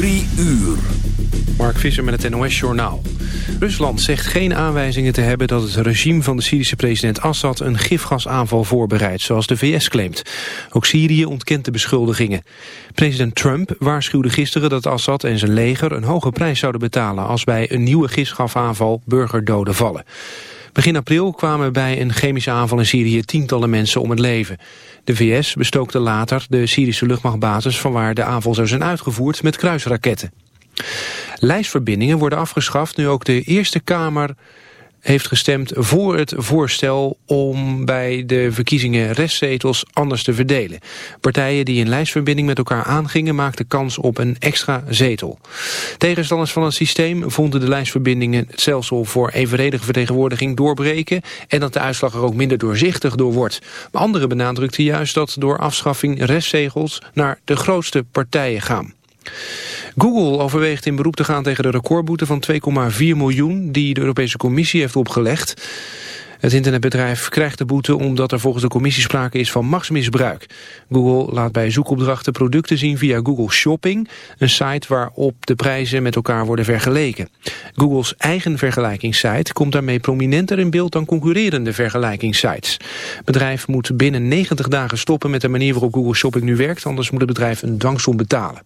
Drie uur. Mark Visser met het NOS-journaal. Rusland zegt geen aanwijzingen te hebben dat het regime van de Syrische president Assad een gifgasaanval voorbereidt, zoals de VS claimt. Ook Syrië ontkent de beschuldigingen. President Trump waarschuwde gisteren dat Assad en zijn leger een hoge prijs zouden betalen als bij een nieuwe gifgasaanval burgerdoden vallen. Begin april kwamen bij een chemische aanval in Syrië tientallen mensen om het leven. De VS bestookte later de Syrische luchtmachtbasis van waar de aanval zou zijn uitgevoerd met kruisraketten. Lijstverbindingen worden afgeschaft nu ook de Eerste Kamer heeft gestemd voor het voorstel om bij de verkiezingen restzetels anders te verdelen. Partijen die een lijstverbinding met elkaar aangingen maakten kans op een extra zetel. Tegenstanders van het systeem vonden de lijstverbindingen het stelsel voor evenredige vertegenwoordiging doorbreken en dat de uitslag er ook minder doorzichtig door wordt. Maar anderen benadrukten juist dat door afschaffing restzegels naar de grootste partijen gaan. Google overweegt in beroep te gaan tegen de recordboete van 2,4 miljoen die de Europese Commissie heeft opgelegd. Het internetbedrijf krijgt de boete omdat er volgens de commissie sprake is van machtsmisbruik. Google laat bij zoekopdrachten producten zien via Google Shopping, een site waarop de prijzen met elkaar worden vergeleken. Googles eigen vergelijkingssite komt daarmee prominenter in beeld dan concurrerende vergelijkingssites. Het bedrijf moet binnen 90 dagen stoppen met de manier waarop Google Shopping nu werkt, anders moet het bedrijf een dwangsom betalen.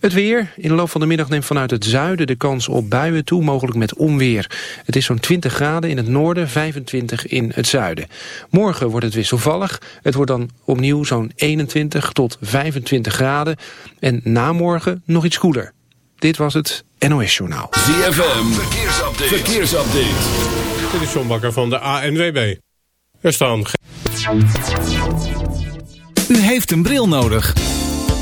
Het weer. In de loop van de middag neemt vanuit het zuiden de kans op buien toe, mogelijk met onweer. Het is zo'n 20 graden in het noorden, 25 in het zuiden. Morgen wordt het wisselvallig. Het wordt dan opnieuw zo'n 21 tot 25 graden. En na morgen nog iets koeler. Dit was het NOS Journaal. ZFM. Verkeersupdate. Verkeersupdate. Dit is John Bakker van de ANWB. Er staan... U heeft een bril nodig.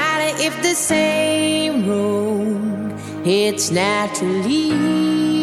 matter if the same road, it's naturally.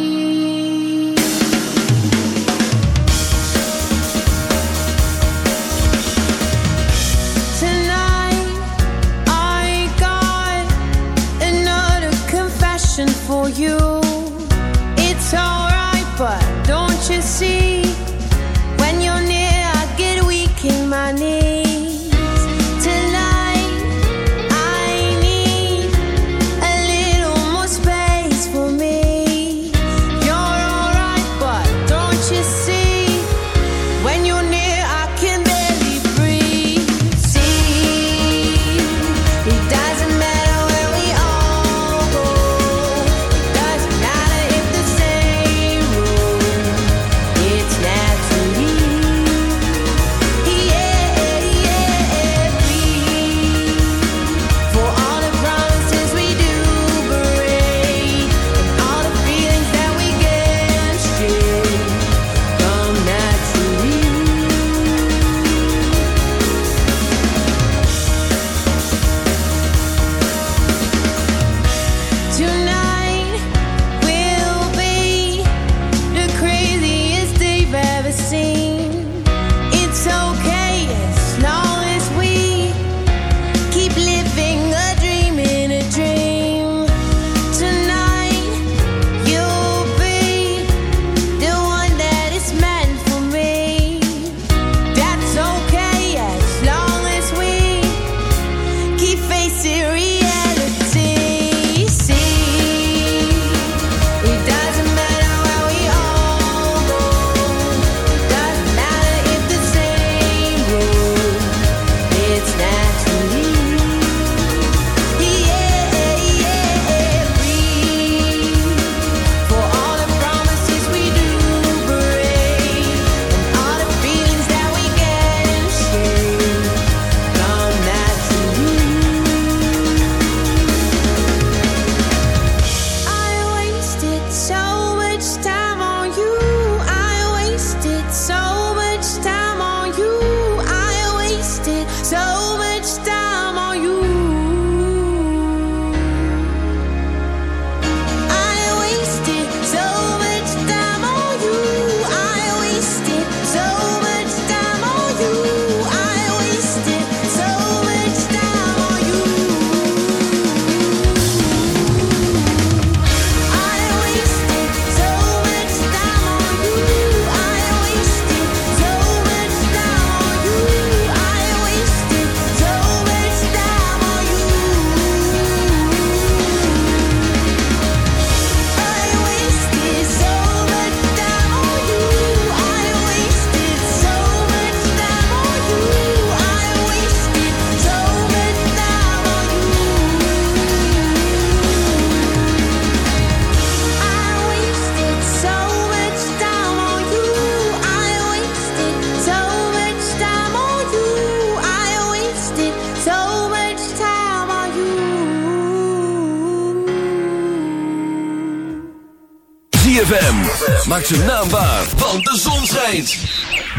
maak ze naambaar, want de zon schijnt.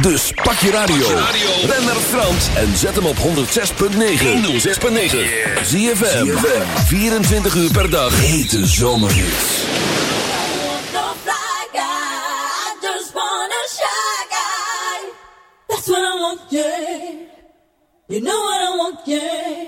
Dus pak je radio. ren naar Frans en zet hem op 106.9. 106.9. Zie je 24 uur per dag. Hete zomerhits. That's what I want. You know what I want, yeah.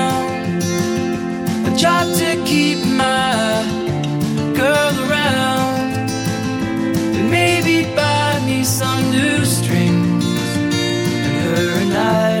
night.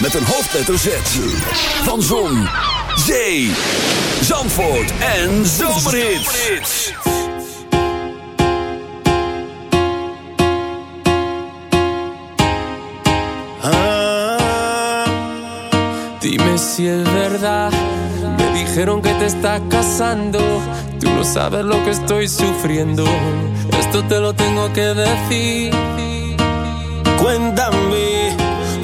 met een hoofdletter Z. Van Zon, Zee, Zandvoort en Zomerhits. Ah, dime si es verdad. Me dijeron que te está casando. Tú no sabes lo que estoy sufriendo. Esto te lo tengo que decir.